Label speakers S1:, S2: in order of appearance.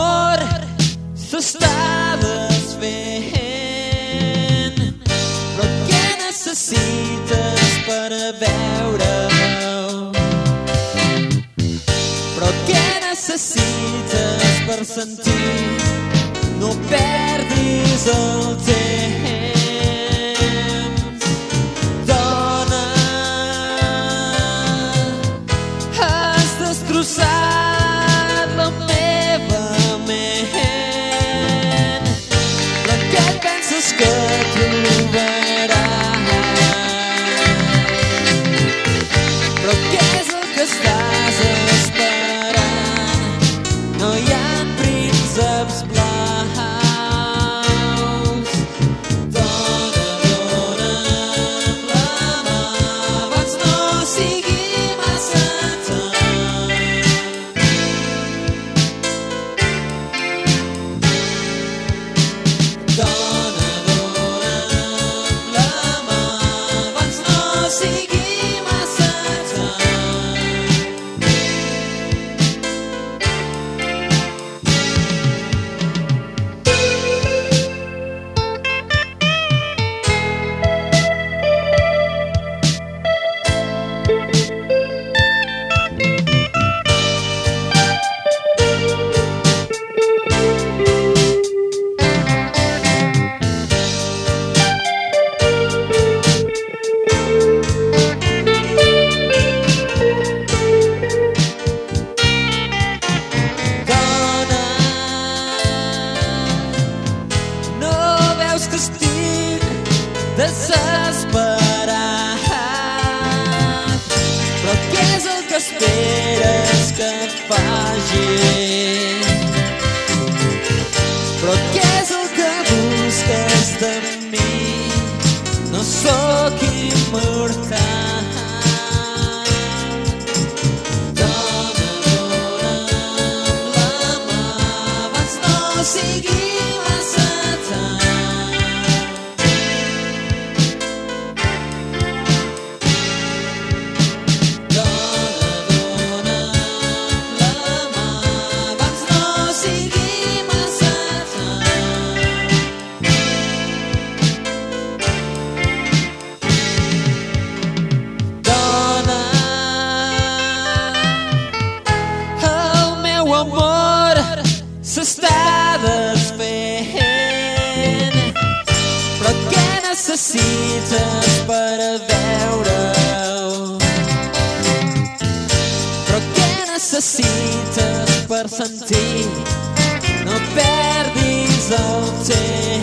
S1: amor s'estaves fent. Però què necessites per veure-ho? Però què necessites per sentir? No perdis el temps. cruzar. Però desesperat? Però què és el que esperes que faci? Però què és el que busques de mi? No sóc immortal. les estades fent. Però què necessites per a veure-ho? Però què necessites per sentir? No perdis el temps.